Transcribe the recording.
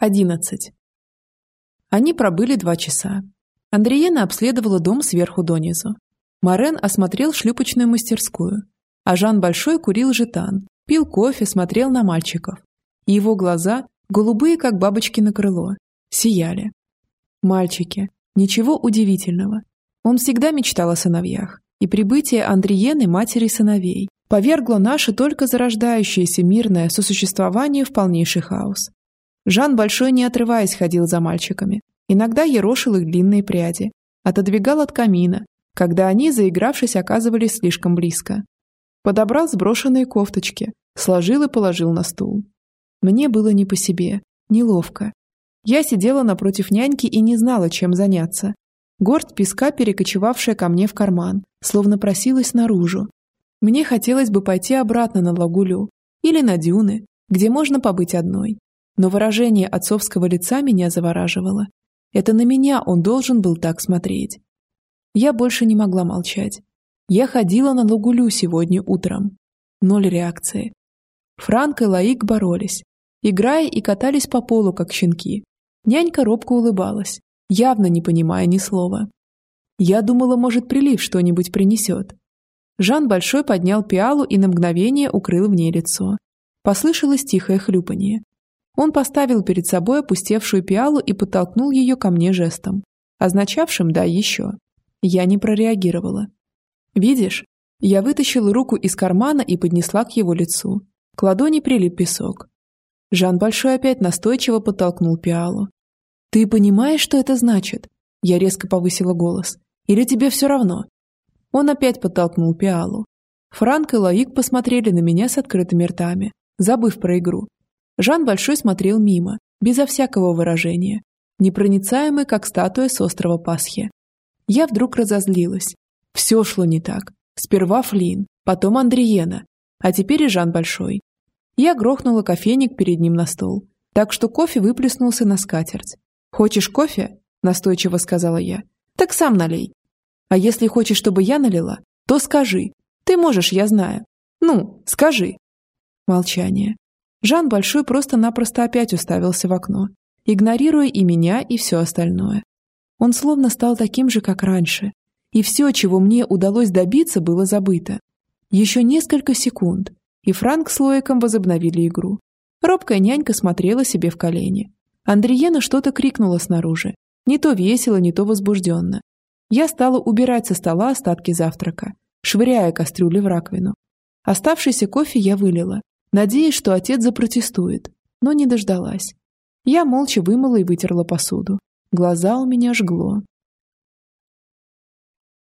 11. Они пробыли два часа. Андреена обследовала дом сверху донизу. Морен осмотрел шлюпочную мастерскую, а Жан Большой курил жетан, пил кофе, смотрел на мальчиков. Его глаза, голубые, как бабочки на крыло, сияли. Мальчики. Ничего удивительного. Он всегда мечтал о сыновьях, и прибытие Андриены, матери сыновей, повергло наше только зарождающееся мирное сосуществование в полнейший хаос. Жан Большой, не отрываясь, ходил за мальчиками. Иногда ерошил их длинные пряди. Отодвигал от камина, когда они, заигравшись, оказывались слишком близко. Подобрал сброшенные кофточки, сложил и положил на стул. Мне было не по себе, неловко. Я сидела напротив няньки и не знала, чем заняться. Горсть песка, перекочевавшая ко мне в карман, словно просилась наружу. Мне хотелось бы пойти обратно на Лагулю или на дюны, где можно побыть одной, но выражение отцовского лица меня завораживало. Это на меня он должен был так смотреть. Я больше не могла молчать. Я ходила на Лугулю сегодня утром. Ноль реакции. Франк и Лаик боролись, играя и катались по полу, как щенки. Нянька робко улыбалась, явно не понимая ни слова. Я думала, может, прилив что-нибудь принесет. Жан Большой поднял пиалу и на мгновение укрыл в ней лицо. Послышалось тихое хлюпанье. Он поставил перед собой опустевшую пиалу и подтолкнул ее ко мне жестом, означавшим «да еще». Я не прореагировала. «Видишь?» Я вытащила руку из кармана и поднесла к его лицу. К ладони прилип песок. Жан Большой опять настойчиво подтолкнул пиалу. «Ты понимаешь, что это значит?» Я резко повысила голос. «Или тебе все равно?» Он опять подтолкнул пиалу. Франк и Лаик посмотрели на меня с открытыми ртами, забыв про игру. Жан Большой смотрел мимо, безо всякого выражения, непроницаемый, как статуя с острова Пасхи. Я вдруг разозлилась. Все шло не так. Сперва Флин, потом Андриена, а теперь и Жан Большой. Я грохнула кофейник перед ним на стол, так что кофе выплеснулся на скатерть. «Хочешь кофе?» – настойчиво сказала я. «Так сам налей. А если хочешь, чтобы я налила, то скажи. Ты можешь, я знаю. Ну, скажи». Молчание. Жан Большой просто-напросто опять уставился в окно, игнорируя и меня, и все остальное. Он словно стал таким же, как раньше, и все, чего мне удалось добиться, было забыто. Еще несколько секунд, и Франк с Лоиком возобновили игру. Робкая нянька смотрела себе в колени. Андриена что-то крикнула снаружи. Не то весело, не то возбужденно. Я стала убирать со стола остатки завтрака, швыряя кастрюли в раковину. Оставшийся кофе я вылила, надеясь, что отец запротестует, но не дождалась. Я молча вымыла и вытерла посуду. Глаза у меня жгло.